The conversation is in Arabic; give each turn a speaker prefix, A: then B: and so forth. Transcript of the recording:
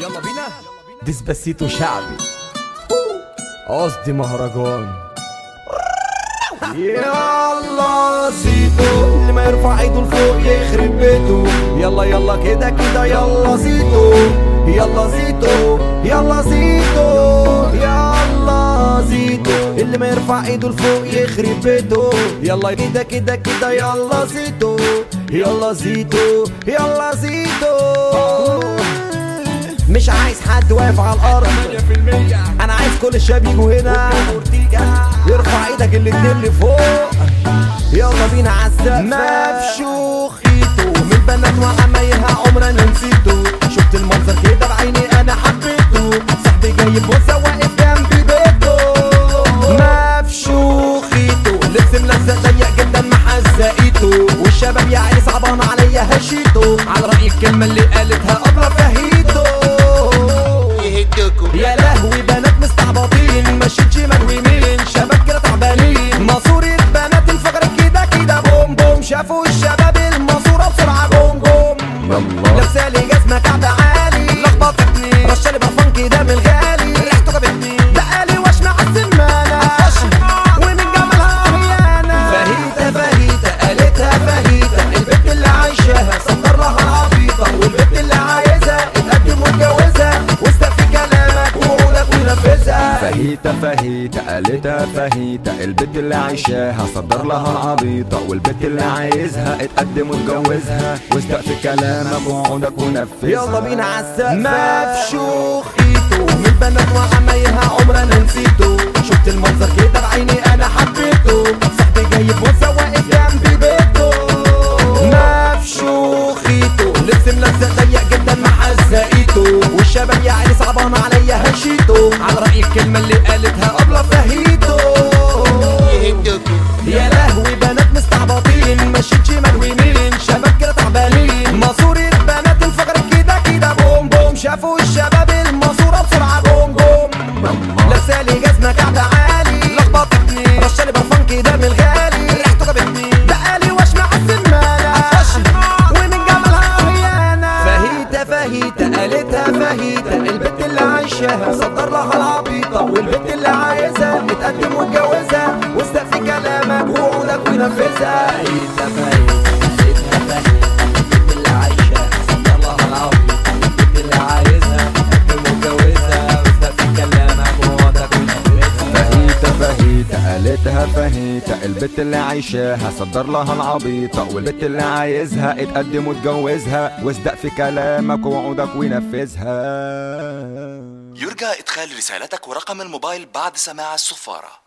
A: يلا بينا. Despacito شعبي. قصدي مهرجان.
B: يلا زيتو اللي ما يرفع ايده لفوق يخرب بيته. يلا يلا كده كده يلا زيتو. يلا زيتو يلا زيتو يلا زيتو. اللي ما يرفع ايده لفوق يخرب بيته. يلا كده كده كده يلا زيتو. يلا زيتو يلا زيتو مش عايز حد واقف على الأرض. أنا عايز كل الشباب يجوا هنا. يرفع إيدك الاتنين لفوق يلا بينا عالسقف مفشوخ ايده من بنات وعمايلها عمرنا نسيته شفت المنظر كده بعيني أنا حبيته. صاحبي جاي بوسه واقف جنبي بيته. مفشوخ ايده لبس ملزق ضيق جدا محزقيته والشباب يا عيني صعبان عليا هشيته على رأي الكلمة اللي قالتها أبرا بوم ونفذها
C: فهيتة قالتها فهيتة البنت اللي عايشاها صدر لها العبيطة والبنت اللي عايزها اتقدم واتجوزها. واستقفي كلامك ووعودك ونفذها.
B: يلا بينا عالسقف مفشوخ ايده من بنات وعمايلها عمرنا نسيته شفت المنظر كده على رأي الكلمة اللي قالتها أبلة فهيته يا لهوي بنات مستعبطين مشيت شمال ويمين شباب كده تعبانين. ماسورة بنات الفجر كده كده بوم بوم. شافوا الشباب الماسورة بسرعة بوم بوم. لابسالي جزمة كعب عالي. لخبطتني رشالي برفان كده من الغالي. ريحته جابتني بقالي وش مع السمانة. ومن جمالها هيانة فهيتة فهيتة قالتها فهيتة عايشاها صدر لها العبيطة والبنت اللي عايزها اتقدم واتجوزها واستقفي كلامك ووعودك ونفذها
C: فهيتة فهيتة قالتها فهيتة البت اللي عايشاها صدر لها العبيطة والبت اللي عايزها اتقدم واتجوزها واصدق في كلامك ووعودك ونفذها
D: يرجى إدخال رسالتك ورقم الموبايل بعد سماع الصفارة